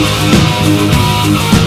Música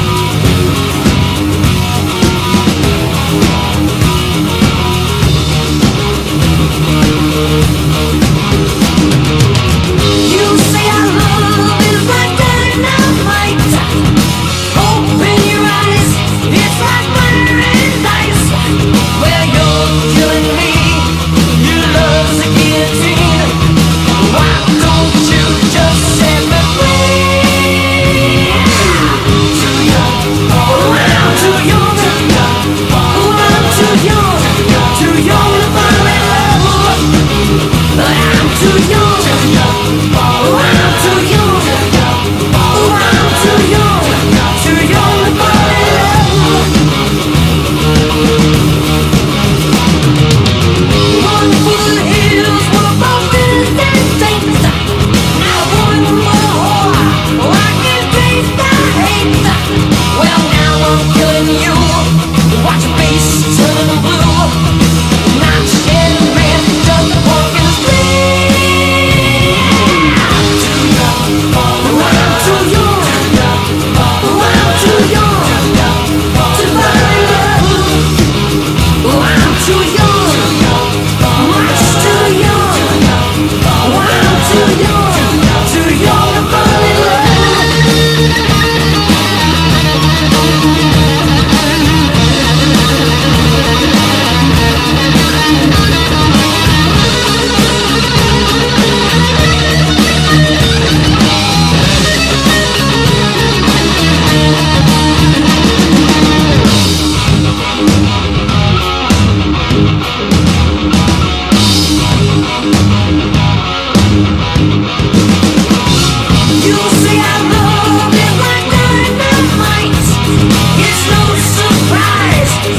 就要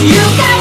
You got.